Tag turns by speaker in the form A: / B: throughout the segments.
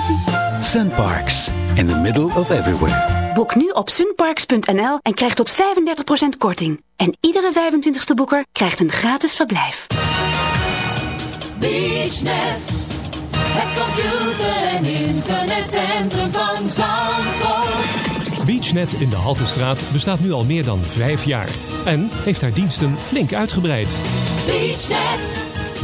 A: vakantie.
B: Sunparks, in the middle of everywhere.
A: Boek nu op sunparks.nl en krijg tot 35% korting. En iedere 25ste boeker krijgt een gratis verblijf.
C: BeachNet, het computer- en internetcentrum van Zandvoort.
D: BeachNet in de Haltestraat bestaat nu al meer dan vijf jaar. En heeft haar diensten flink uitgebreid.
C: BeachNet,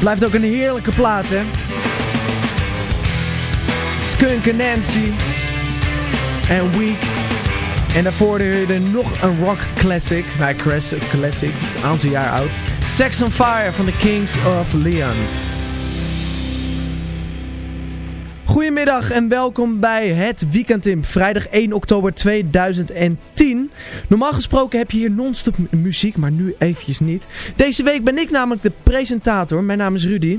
E: Het blijft ook een heerlijke plaat, hè? Skunk en Nancy. En Week. En daarvoor hoorde nog een rock classic. Nou, classic, classic. Een aantal jaar oud. Sex on Fire van de Kings of Leon. Goedemiddag en welkom bij het Weekend in vrijdag 1 oktober 2010. Normaal gesproken heb je hier non-stop mu- muziek, maar nu eventjes niet. Deze week ben ik namelijk de presentator. Mijn naam is Rudy.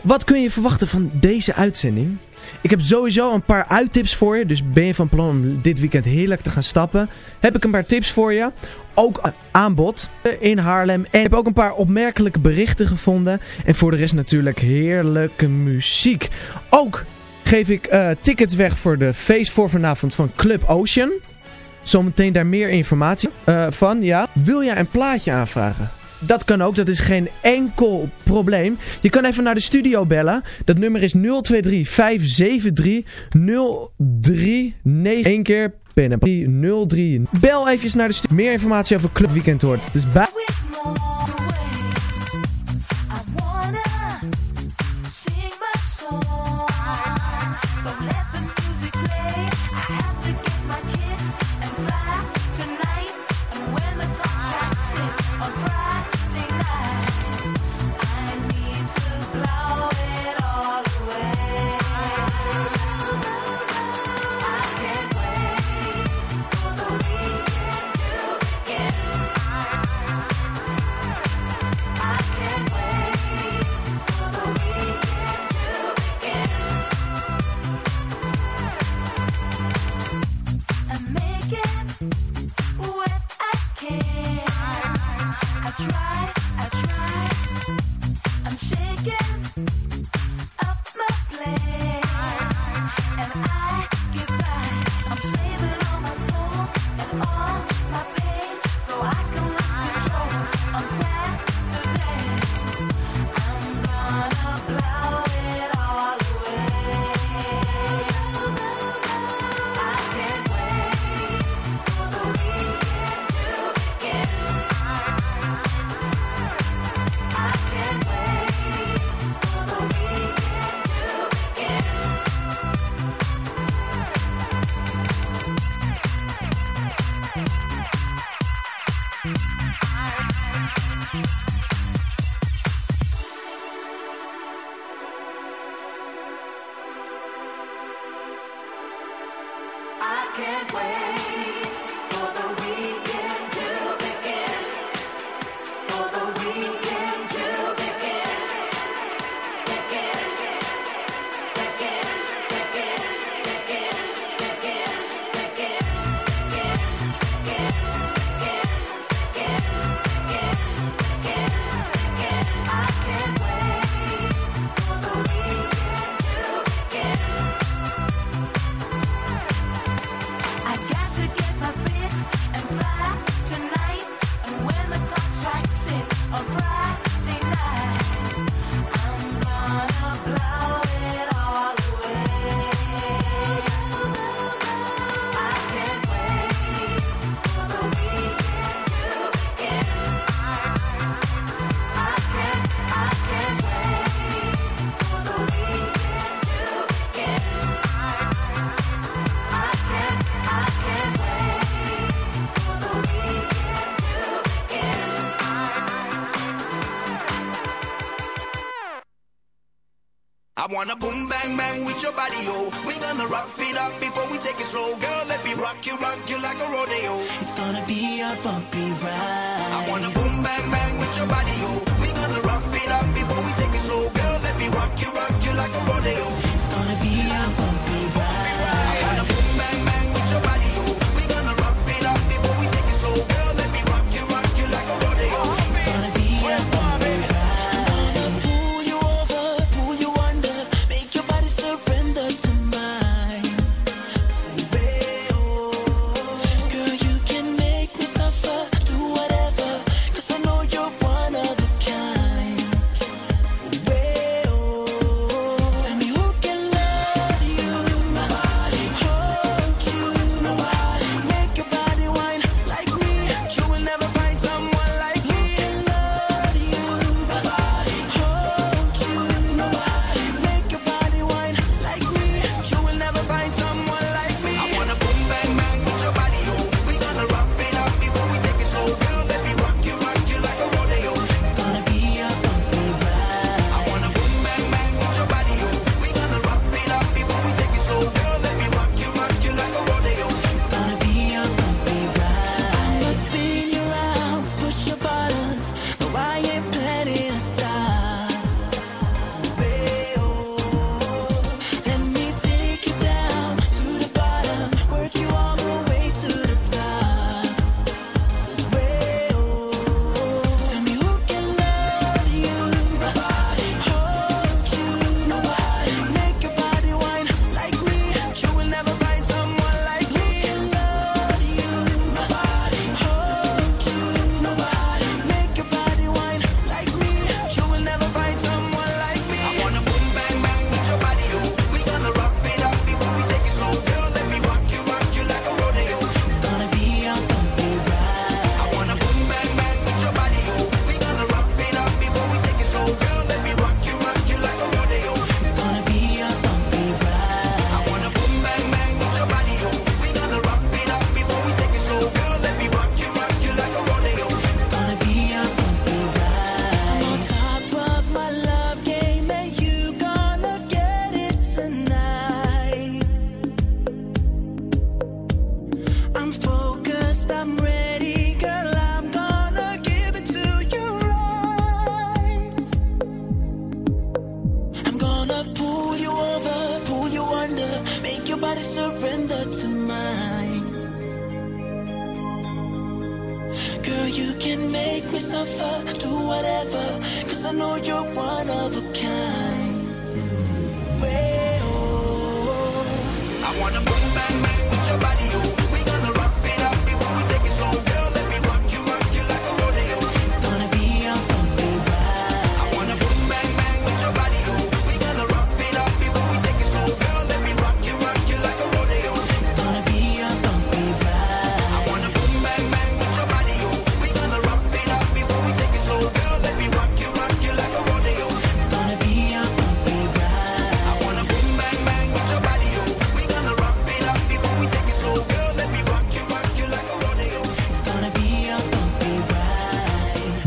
E: Wat kun je verwachten van deze uitzending? Ik heb sowieso een paar uittips voor je. Dus ben je van plan om dit weekend heerlijk te gaan stappen? Heb ik een paar tips voor je. Ook aanbod in Haarlem. En ik heb ook een paar opmerkelijke berichten gevonden. En voor de rest natuurlijk heerlijke muziek. Ook geef ik eh, tickets weg voor de feest voor vanavond van Club Ocean. Zometeen daar meer informatie eh, van, ja. Wil jij een plaatje aanvragen? Dat kan ook, dat is geen enkel probleem. Je kan even naar de studio bellen. Dat nummer is 023 573 039. Eén keer pinnen. 03. Bel eventjes naar de studio. Meer informatie over Club Weekend hoort. Dus bij...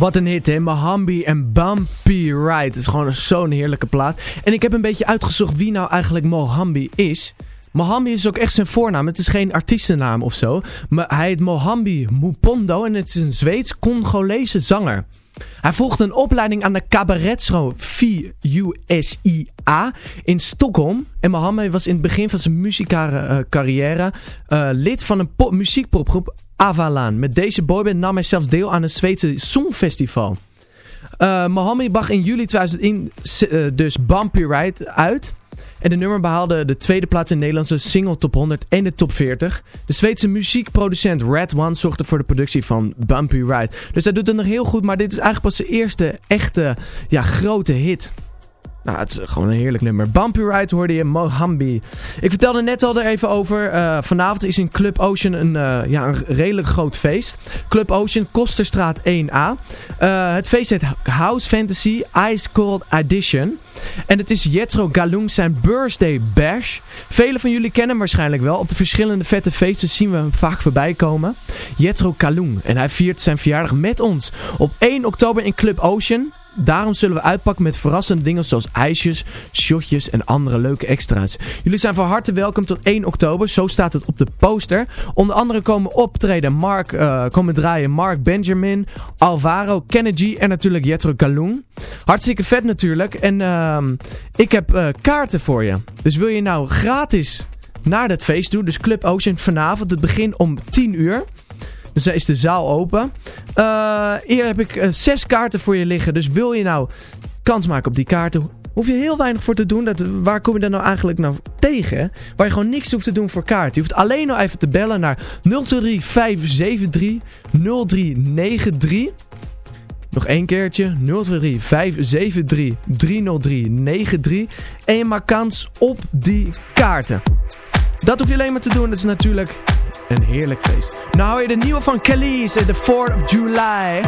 F: Wat een hit, hè? Mahambi en Bumpy Ride. Het is gewoon zo'n heerlijke plaat. En ik heb een beetje uitgezocht wie nou eigenlijk Mohambi is. Mohambi is ook echt zijn voornaam. Het is geen artiestennaam of zo. Maar hij heet Mohambi Mupondo en het is een Zweeds-Congolese zanger. Hij volgde een opleiding aan de cabaretschool VUSIA in Stockholm. En Mohammed was in het begin van zijn muzikale eh, carrière eh, lid van een pop- muziekpopgroep Avalan. Met deze boyband nam hij zelfs deel aan een Zweedse Songfestival. Eh Mohammed bracht in juli 2001 eh, dus Bumpy Ride uit. En de nummer behaalde de tweede plaats in de Nederlandse single top 100 en de top 40. De Zweedse muziekproducent Red One zorgde voor de productie van Bumpy Ride. Dus hij doet het nog heel goed, maar dit is eigenlijk pas zijn eerste echte ja, grote hit. Nou, het is gewoon een heerlijk nummer. Bumpy Ride hoorde je, Mohambi. Ik vertelde net al er even over. eh, vanavond is in Club Ocean een, eh, ja, een redelijk groot feest. Club Ocean, Kosterstraat 1A. Eh, het feest heet House Fantasy Ice Cold Edition. En het is Jetro Galung zijn birthday bash. Velen van jullie kennen hem waarschijnlijk wel. Op de verschillende vette feesten zien we hem vaak voorbij komen. Jetro Galung. En hij viert zijn verjaardag met ons. Op 1 oktober in Club Ocean. Daarom zullen we uitpakken met verrassende dingen zoals ijsjes, shotjes en andere leuke extra's. Jullie zijn van harte welkom tot 1 oktober, zo staat het op de poster. Onder andere komen optreden Mark, eh, komen draaien Mark Benjamin, Alvaro, Kennedy en natuurlijk Jetro Kalung. Hartstikke vet natuurlijk en ehm, ik heb eh, kaarten voor je. Dus wil je nou gratis naar dat feest doen, dus Club Ocean vanavond, het begin om 10 uur. Dus is de zaal open. Eh, hier heb ik eh, zes kaarten voor je liggen. Dus wil je nou kans maken op die kaarten... Hoef je heel weinig voor te doen. Dat, waar kom je dan nou eigenlijk nou tegen? Waar je gewoon niks hoeft te doen voor kaarten. Je hoeft alleen nog even te bellen naar 023 573 0393. Nog één keertje. 023 573 30393. En je maakt kans op die kaarten. Dat hoef je alleen maar te doen. Dat is natuurlijk een heerlijk feest. Nou hou je de nieuwe van Kelly's, de 4th of July.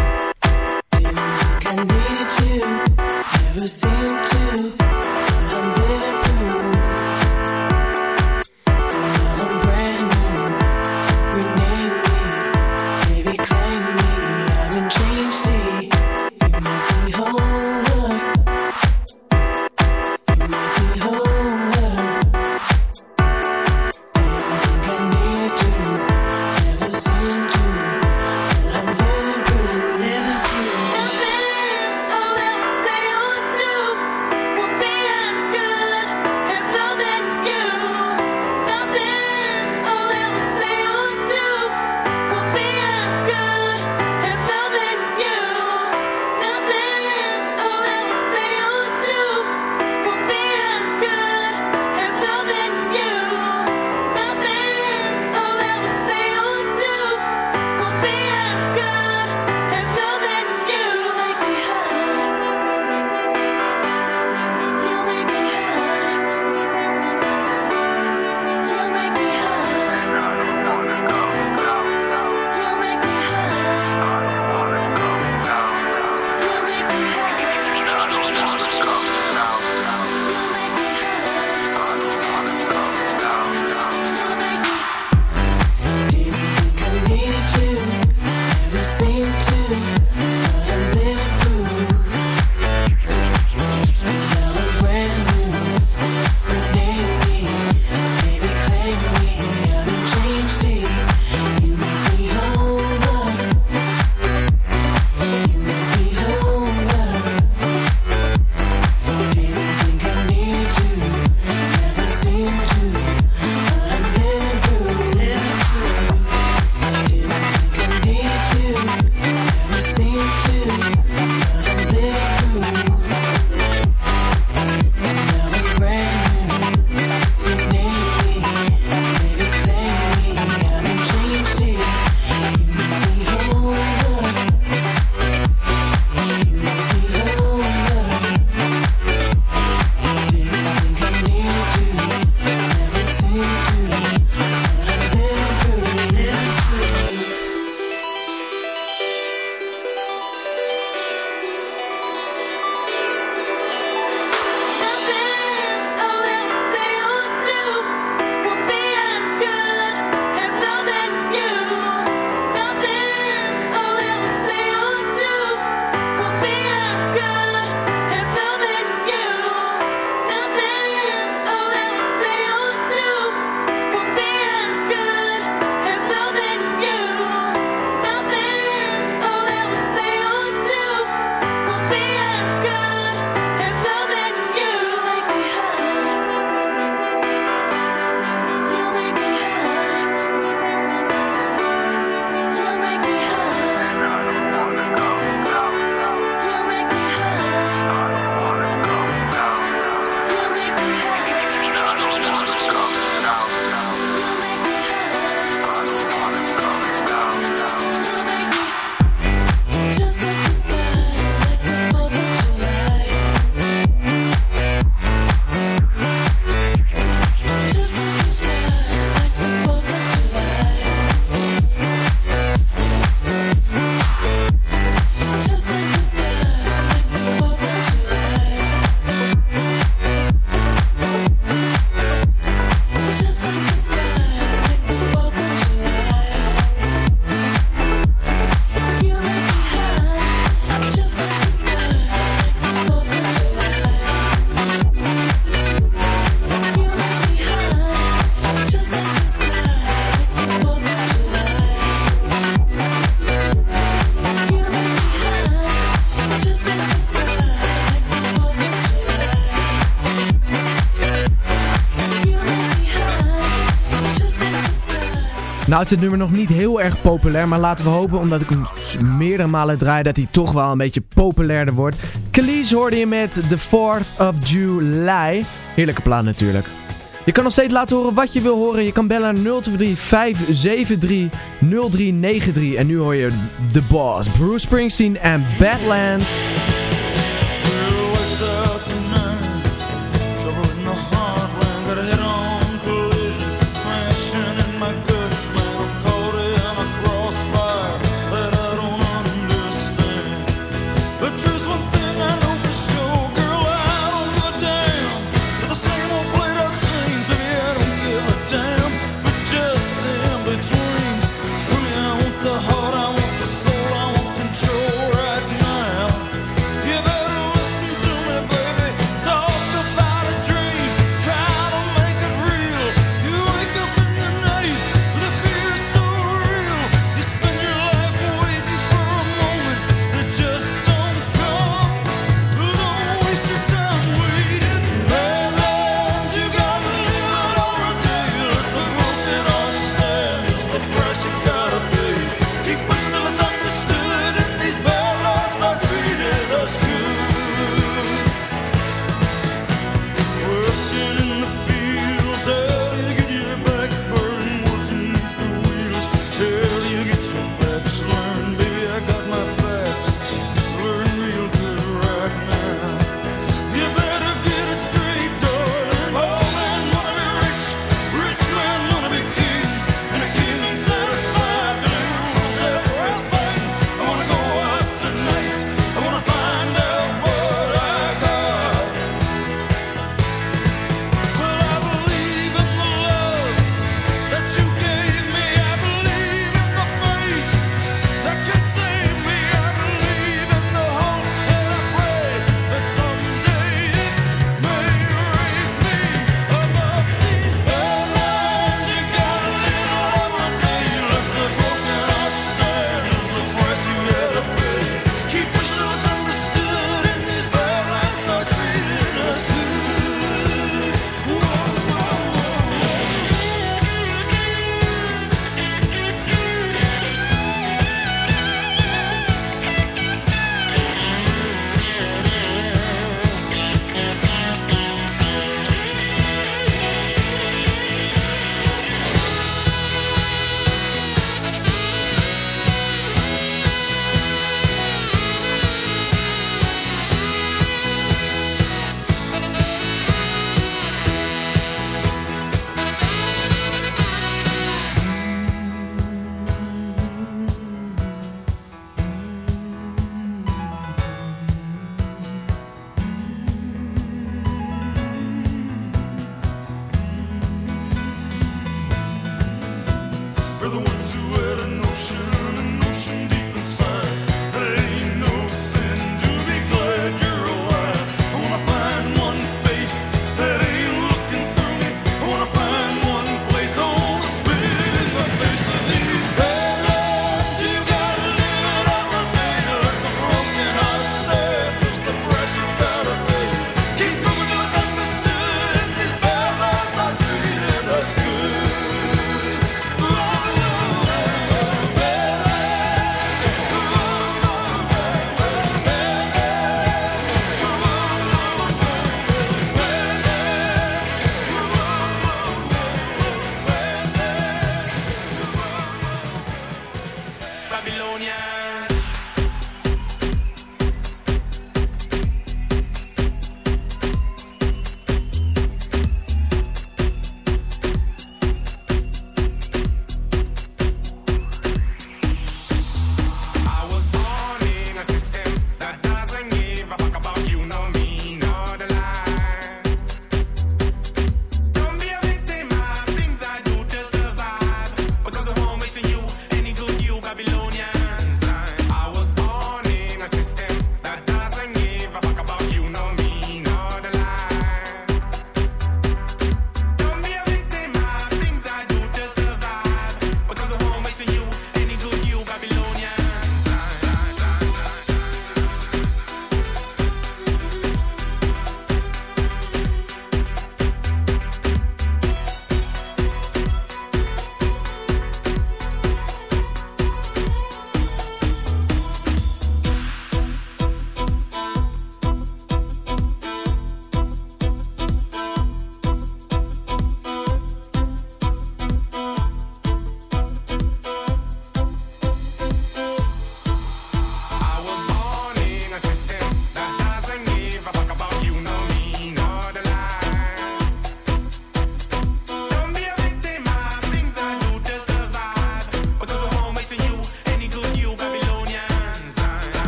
F: Nou is nummer nog niet heel erg populair, maar laten we hopen, omdat ik hem meerdere malen draai, dat hij toch wel een beetje populairder wordt. Cleese hoorde je met The 4th of July. Heerlijke plaat natuurlijk. Je kan nog steeds laten horen wat je wil horen. Je kan bellen naar 023 573 0393. En nu hoor je The Boss, Bruce Springsteen en Badlands.
G: What's up?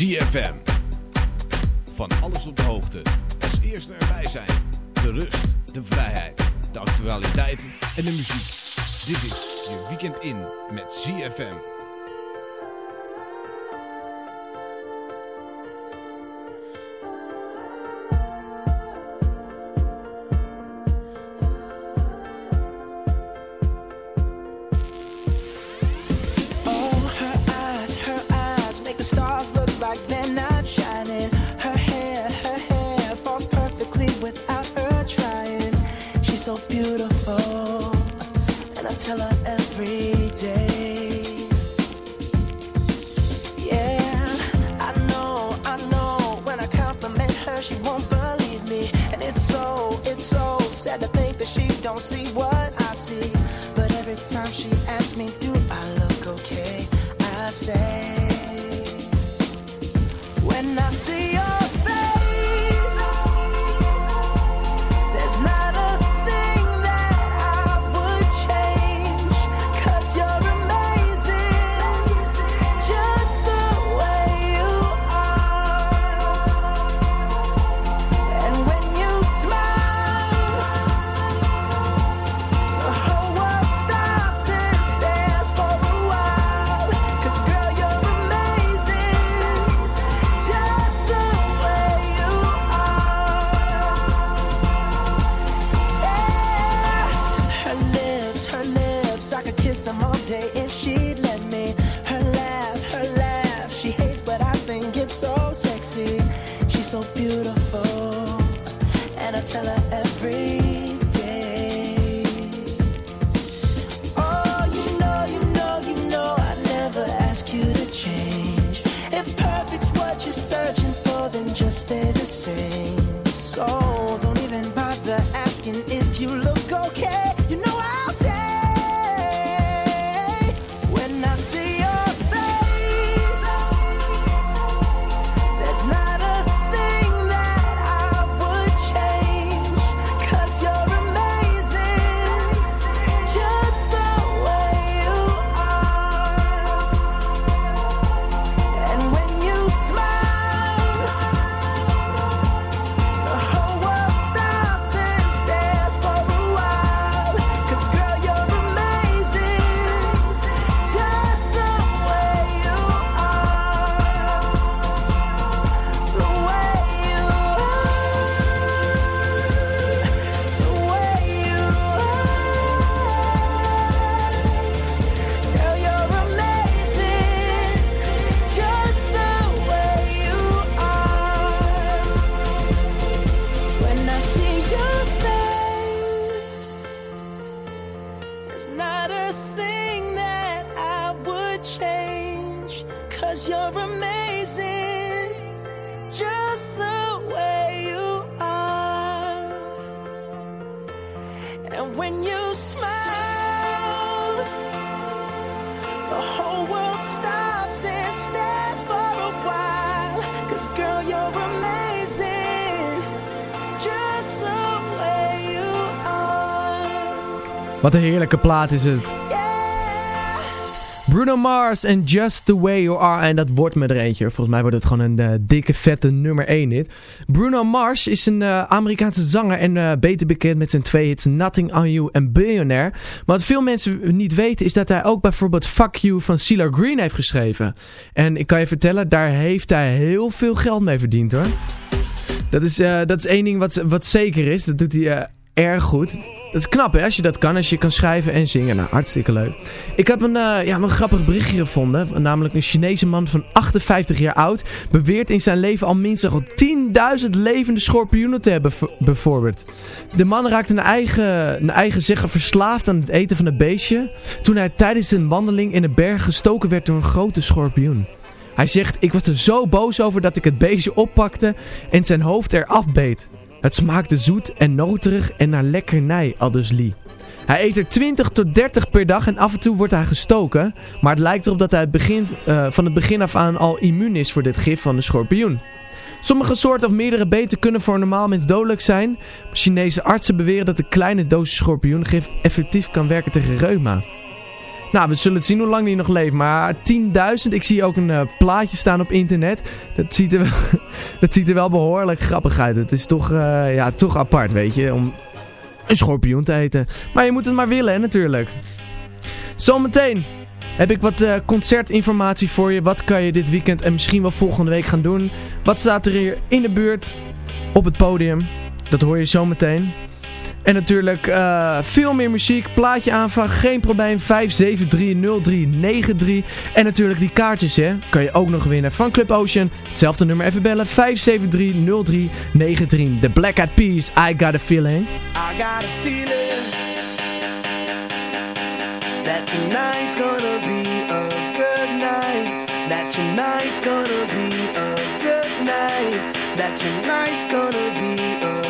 E: ZFM. Van alles op de hoogte. Als eerste erbij zijn. De rust, de vrijheid, de actualiteiten en de muziek. Dit is je weekend in met ZFM.
F: Wat een heerlijke plaat is het. Bruno Mars en Just The Way You Are. En dat wordt me er eentje. Volgens mij wordt het gewoon een eh, dikke vette nummer 1 hit. Bruno Mars is een eh, Amerikaanse zanger en eh, beter bekend met zijn twee hits Nothing On You en Billionaire. Maar wat veel mensen niet weten is dat hij ook bijvoorbeeld Fuck You van Cilla Green heeft geschreven. En ik kan je vertellen, daar heeft hij heel veel geld mee verdiend hoor. Dat is, dat is één ding wat, wat zeker is. Dat doet hij erg goed. Dat is knap hè, als je dat kan. Als je kan schrijven en zingen. Nou, hartstikke leuk. Ik heb een, eh, ja, een grappig berichtje gevonden. Namelijk een Chinese man van 58 jaar oud. Beweert in zijn leven al minstens al 10.000 levende schorpioenen te hebben bijvoorbeeld. De man raakte naar eigen, naar eigen zeggen verslaafd aan het eten van een beestje. Toen hij tijdens een wandeling in de berg gestoken werd door een grote schorpioen. Hij zegt, ik was er zo boos over dat ik het beestje oppakte en zijn hoofd eraf beet. Het smaakte zoet en noterig en naar lekkernij, aldus Lee. Hij eet er 20 tot 30 per dag en af en toe wordt hij gestoken. Maar het lijkt erop dat hij het begin, eh, van het begin af aan al immuun is voor dit gif van de schorpioen. Sommige soorten of meerdere beten kunnen voor een normaal mens dodelijk zijn. Chinese artsen beweren dat een kleine dosis schorpioengif effectief kan werken tegen reuma. Nou, we zullen het zien hoe lang die nog leeft. Maar 10.000, ik zie ook een eh, plaatje staan op internet. Dat ziet, er wel, dat ziet er wel behoorlijk grappig uit. Het is toch, eh, ja, toch apart, weet je, om een schorpioen te eten. Maar je moet het maar willen, hè, natuurlijk. Zometeen heb ik wat eh, concertinformatie voor je. Wat kan je dit weekend en misschien wel volgende week gaan doen? Wat staat er hier in de buurt op het podium? Dat hoor je zometeen. En natuurlijk eh, veel meer muziek, plaatje aanvragen, geen probleem, 5730393. En natuurlijk die kaartjes hè, kan je ook nog winnen van Club Ocean. Hetzelfde nummer even bellen, 5730393. The Black Eyed Peas, I Got A Feeling.
B: I got a feeling that tonight's gonna be a good night. That tonight's gonna be a good night. That tonight's gonna be a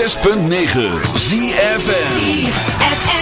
H: 106.9
E: ZFN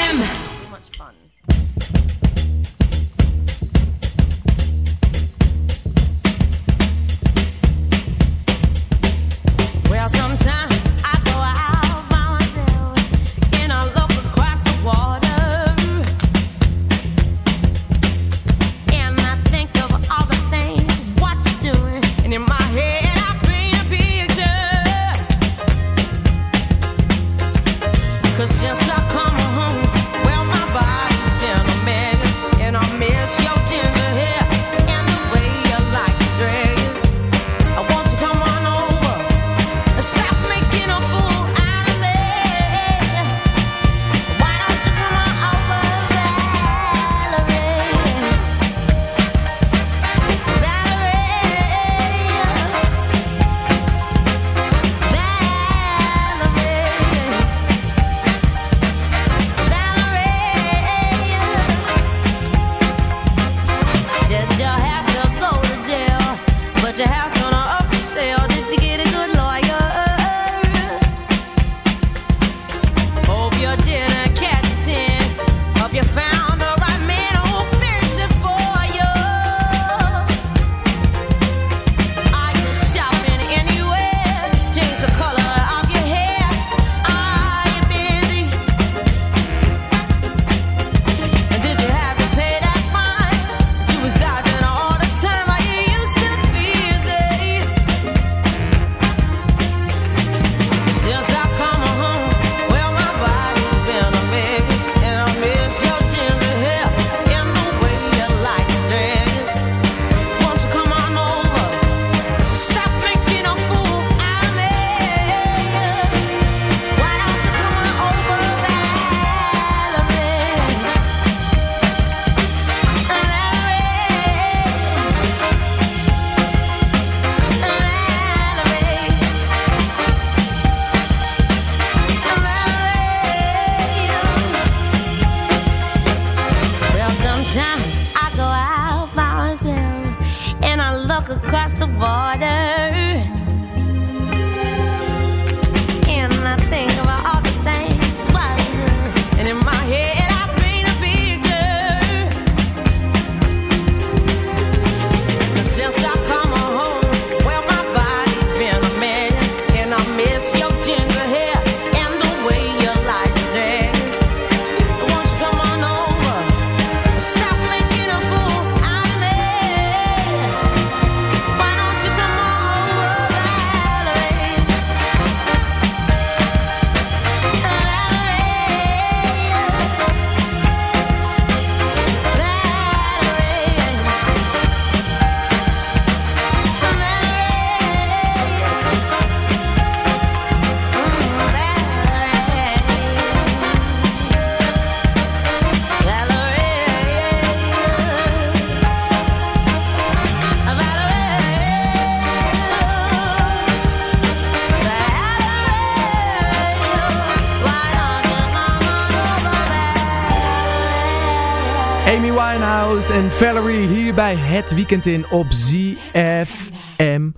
E: Winehouse en Valerie hier bij Het Weekend in op ZFM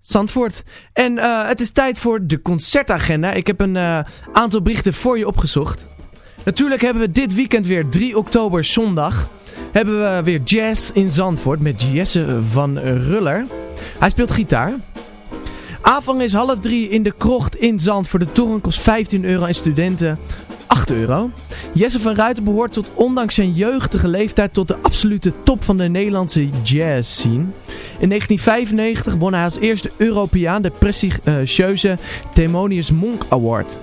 F: Zandvoort. En eh, het is tijd voor de concertagenda. Ik heb een eh, aantal berichten voor je opgezocht. Natuurlijk hebben we dit weekend weer 3 oktober zondag. Hebben we weer jazz in Zandvoort met Jesse van Ruller. Hij speelt gitaar. Aanvang is half drie in de krocht in Zand voor de kost 15 euro en studenten 8 euro. Jesse van Ruiten behoort tot ondanks zijn jeugdige leeftijd tot de absolute top van de Nederlandse jazz scene. In 1995 won hij als eerste Europeaan de prestigieuze Themonius Monk Award.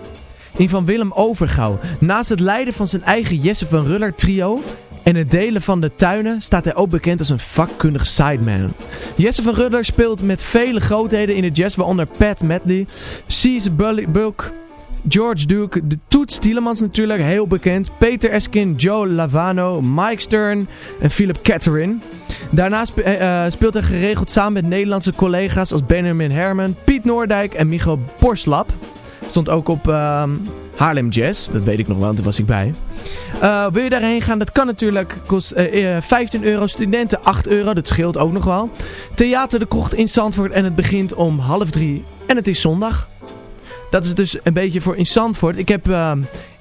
F: In van Willem Overgouw. Naast het leiden van zijn eigen Jesse van Ruller trio en het delen van de tuinen staat hij ook bekend als een vakkundig sideman. Jesse van Ruller speelt met vele grootheden in de jazz, waaronder Pat Medley, Cease Bulk, George Duke, de Toets Tielemans natuurlijk, heel bekend. Peter Eskin, Joe Lavano, Mike Stern en Philip Catherine. Daarnaast uh, speelt hij geregeld samen met Nederlandse collega's als Benjamin Herman, Piet Noordijk en Micho Borslap. Stond ook op uh, Haarlem Jazz, dat weet ik nog wel, want daar was ik bij. Uh, wil je daarheen gaan, dat kan natuurlijk. Kost uh, 15 euro, studenten 8 euro, dat scheelt ook nog wel. Theater de Krocht in Zandvoort en het begint om half drie en het is zondag. Dat is dus een beetje voor in Zandvoort. Ik heb uh,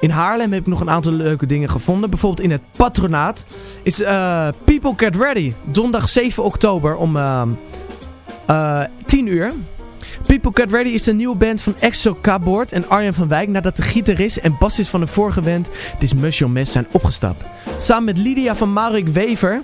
F: in Haarlem heb ik nog een aantal leuke dingen gevonden. Bijvoorbeeld in het patronaat is uh, People Get Ready. Donderdag 7 oktober om uh, 10 uur. People Get Ready is de nieuwe band van Exo Cardboard en Arjen van Wijk nadat de gitarist en bassist van de vorige band Dismusio Mess zijn opgestapt. Samen met Lydia van Maurik Wever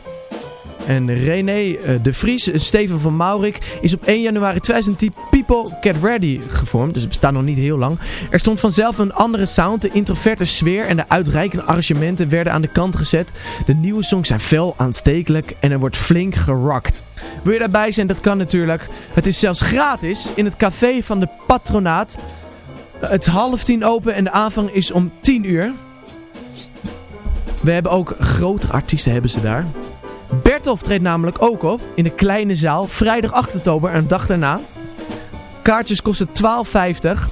F: en René de Vries en Steven van Maurik is op 1 januari 2010 People Get Ready gevormd. Dus het bestaat nog niet heel lang. Er stond vanzelf een andere sound. De introverte sfeer en de uitreikende arrangementen werden aan de kant gezet. De nieuwe songs zijn fel aanstekelijk en er wordt flink gerockt. Wil je daarbij zijn? Dat kan natuurlijk. Het is zelfs gratis in het café van de patronaat. Het is half tien open en de aanvang is om 10 uur. We hebben ook grotere artiesten hebben ze daar. Bertolf treedt namelijk ook op in de kleine zaal vrijdag 8 oktober en een dag daarna. Kaartjes kosten 12,50.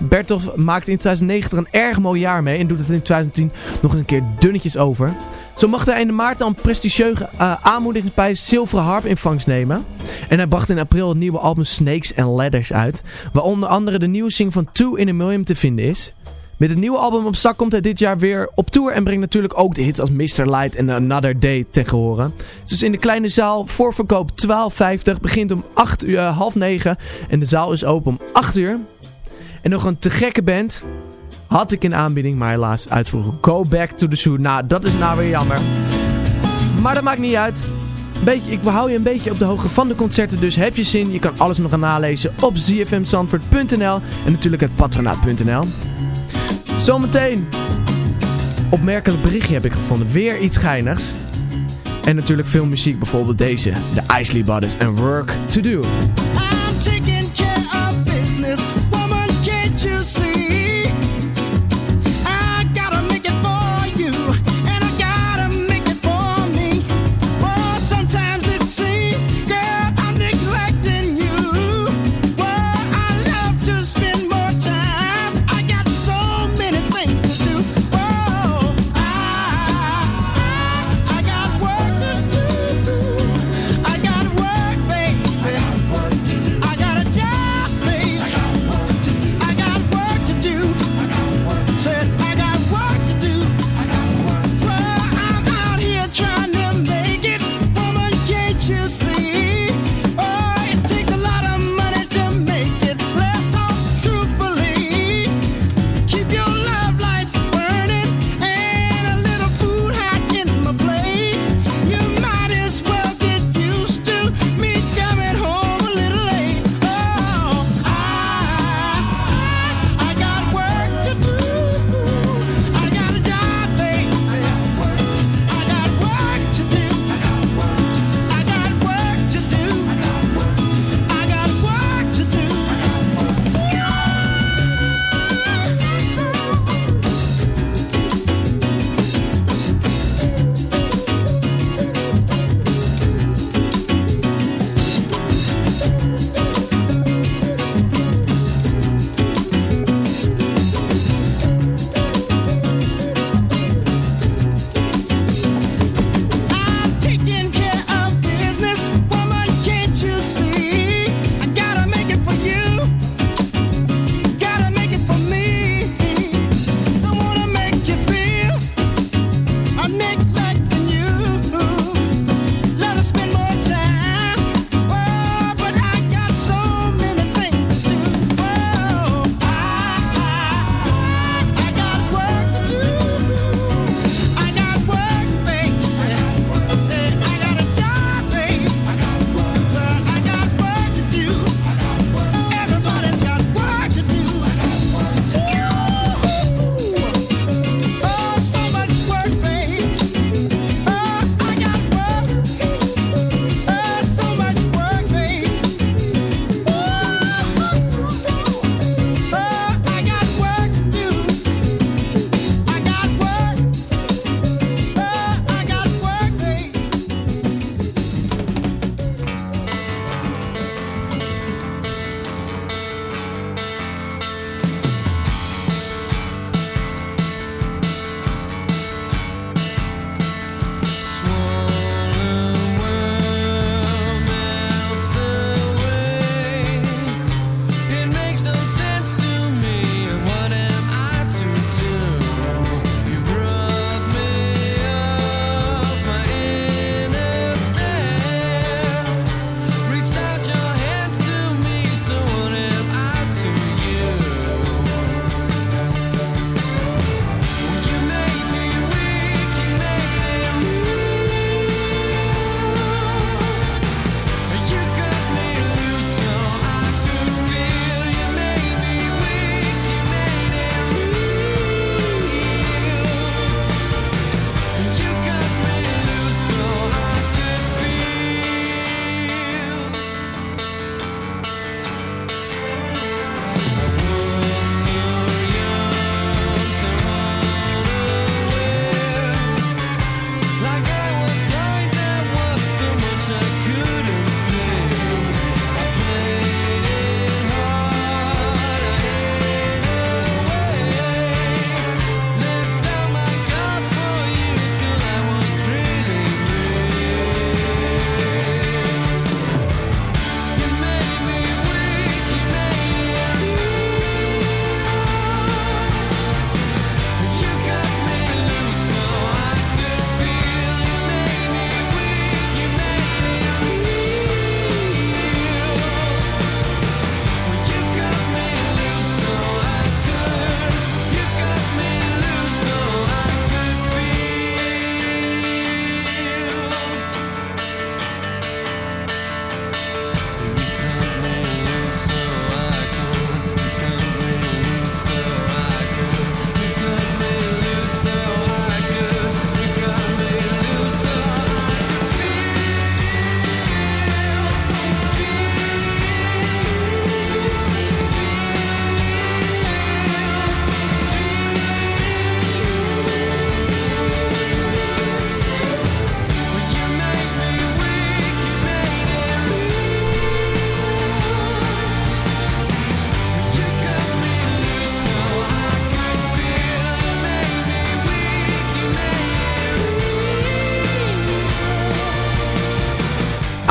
F: Bertolf maakte in 2090 een erg mooi jaar mee en doet het in 2010 nog een keer dunnetjes over. Zo mocht hij in maart al een prestigieuze uh, Zilveren Harp in vangst nemen. En hij bracht in april het nieuwe album Snakes and Ladders uit. Waar onder andere de nieuwe sing van Two in a Million te vinden is. Met het nieuwe album op zak komt hij dit jaar weer op tour en brengt natuurlijk ook de hits als Mr. Light en Another Day tegen horen. Dus in de kleine zaal, voorverkoop 12,50, begint om 8 uur, half 9 en de zaal is open om 8 uur. En nog een te gekke band, had ik in aanbieding, maar helaas uitvoeren. Go Back to the Zoo. Nou, dat is nou weer jammer. Maar dat maakt niet uit. Beetje, ik hou je een beetje op de hoogte van de concerten, dus heb je zin. Je kan alles nog gaan nalezen op zfmzandvoort.nl en natuurlijk het patronaat.nl. Zometeen. Opmerkelijk berichtje heb ik gevonden. Weer iets geinigs. En natuurlijk veel muziek. Bijvoorbeeld deze. De Isley Brothers en Work To Do.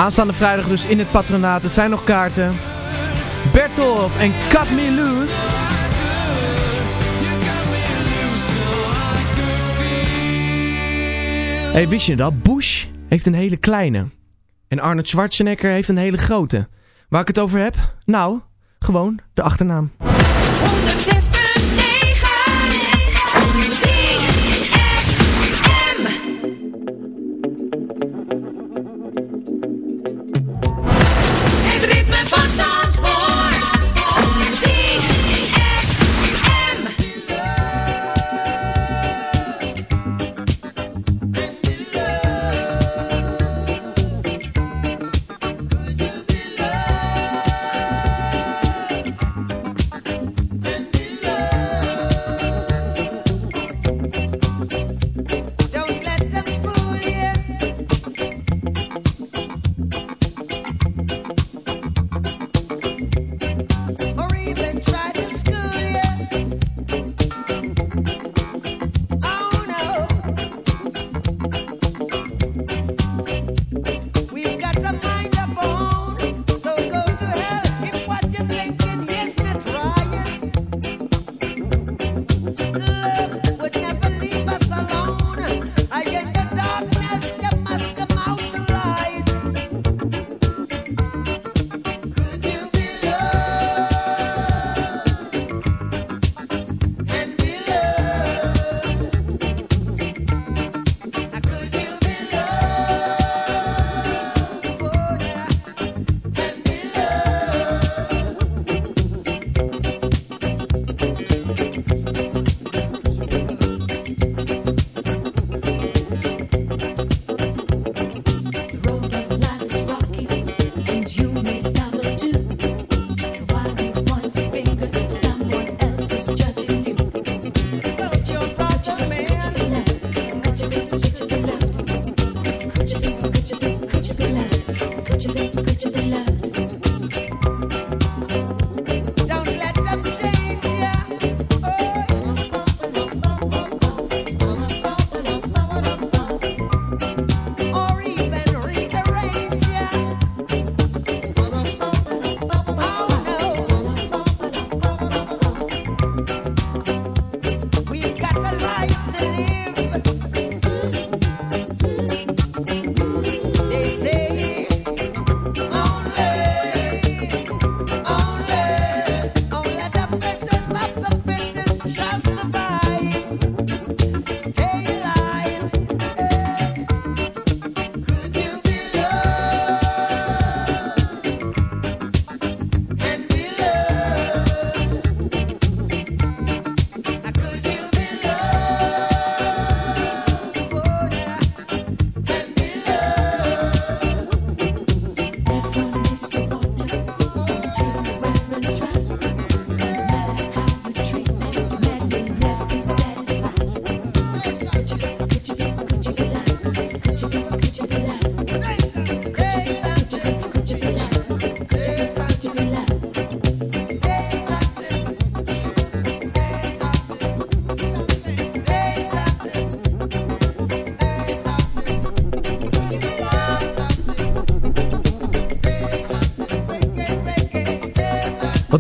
F: Aanstaande vrijdag dus in het patronaat. Er zijn nog kaarten. Bertolf en Cut Me Loose. Hey, wist je dat? Bush heeft een hele kleine. En Arnold Schwarzenegger heeft een hele grote. Waar ik het over heb? Nou, gewoon de achternaam.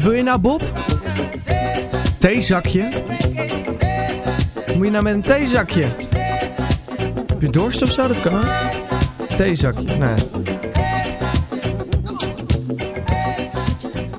F: Wil je nou, Bob? Theezakje? Moet je nou met een theezakje? Heb je dorst of zo? Dat kan. Theezakje, nou ja.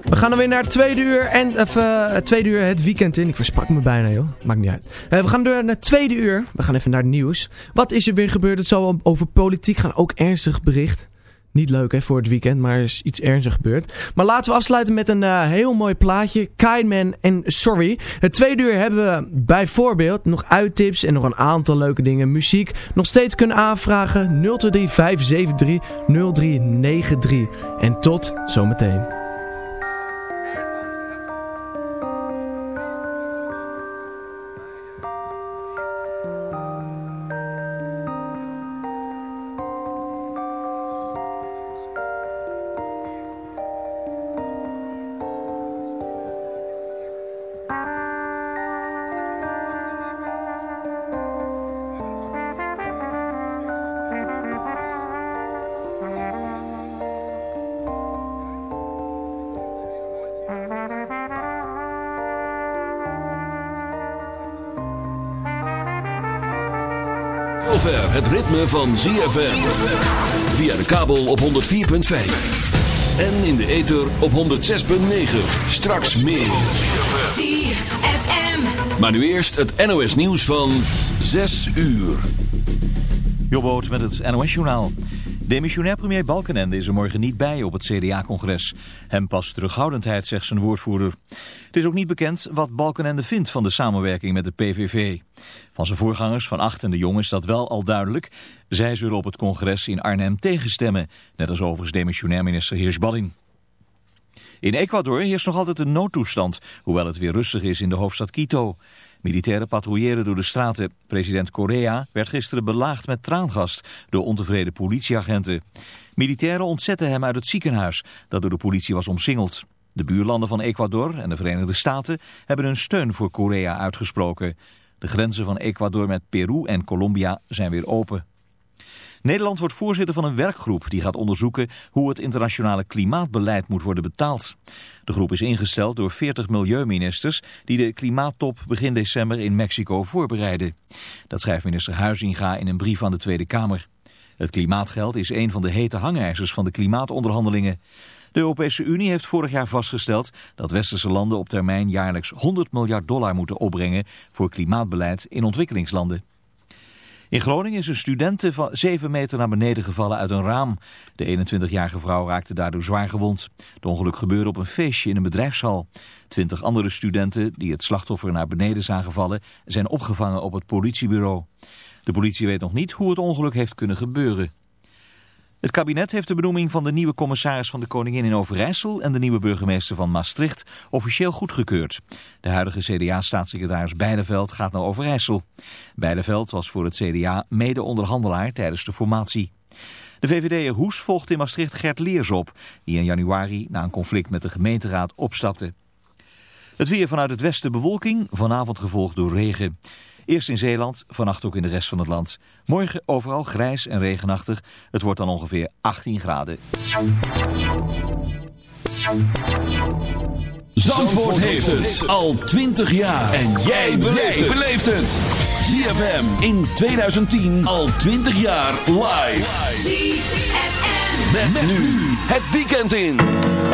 F: We gaan dan weer naar het tweede uur en even het tweede uur het weekend in. Ik versprak me bijna joh. Maakt niet uit. Eh, we gaan door naar het tweede uur. We gaan even naar het nieuws. Wat is er weer gebeurd? Het zal over politiek gaan. Ook ernstig bericht. Niet leuk hè, voor het weekend, maar er is iets ernstigs gebeurd. Maar laten we afsluiten met een eh, heel mooi plaatje. Kindman en Sorry. Het tweede uur hebben we bijvoorbeeld nog uittips en nog een aantal leuke dingen. Muziek nog steeds kunnen aanvragen. 023 573 0393. En tot zometeen.
H: Ritme van ZFM. Via de kabel op 104.5. En in de ether op 106.9. Straks meer.
C: ZFM.
H: Maar nu eerst het NOS nieuws van 6 uur.
I: Jobboot met het NOS-journaal. Demissionair premier Balkenende is er morgen niet bij op het CDA-congres. Hem past terughoudendheid, zegt zijn woordvoerder. Het is ook niet bekend wat Balkenende vindt van de samenwerking met de PVV. Van zijn voorgangers Van Acht en de Jong is dat wel al duidelijk. Zij zullen op het congres in Arnhem tegenstemmen, net als overigens demissionair minister Hirschballin. In Ecuador heerst nog altijd een noodtoestand, hoewel het weer rustig is in de hoofdstad Quito. Militairen patrouilleren door de straten. President Correa werd gisteren belaagd met traangas door ontevreden politieagenten. Militairen ontzetten hem uit het ziekenhuis dat door de politie was omsingeld. De buurlanden van Ecuador en de Verenigde Staten hebben hun steun voor Correa uitgesproken. De grenzen van Ecuador met Peru en Colombia zijn weer open. Nederland wordt voorzitter van een werkgroep die gaat onderzoeken hoe het internationale klimaatbeleid moet worden betaald. De groep is ingesteld door 40 milieuministers die de klimaattop begin december in Mexico voorbereiden. Dat schrijft minister Huizinga in een brief aan de Tweede Kamer. Het klimaatgeld is een van de hete hangijzers van de klimaatonderhandelingen. De Europese Unie heeft vorig jaar vastgesteld dat westerse landen op termijn jaarlijks 100 miljard dollar moeten opbrengen voor klimaatbeleid in ontwikkelingslanden. In Groningen is een studente van 7 meter naar beneden gevallen uit een raam. De 21-jarige vrouw raakte daardoor zwaar gewond. Het ongeluk gebeurde op een feestje in een bedrijfshal. Twintig andere studenten die het slachtoffer naar beneden zagen vallen zijn opgevangen op het politiebureau. De politie weet nog niet hoe het ongeluk heeft kunnen gebeuren. Het kabinet heeft de benoeming van de nieuwe commissaris van de Koningin in Overijssel en de nieuwe burgemeester van Maastricht officieel goedgekeurd. De huidige CDA-staatssecretaris Beideveld gaat naar Overijssel. Beideveld was voor het CDA mede-onderhandelaar tijdens de formatie. De VVD'er Hoes volgt in Maastricht Gert Leers op, die in januari na een conflict met de gemeenteraad opstapte. Het weer vanuit het westen bewolking, vanavond gevolgd door regen. Eerst in Zeeland, vannacht ook in de rest van het land. Morgen overal grijs en regenachtig. Het wordt dan ongeveer 18 graden.
H: Zandvoort heeft het al 20 jaar. En jij beleeft het. ZFM in 2010 al 20 jaar live.
C: ZFM.
H: Met nu het weekend in.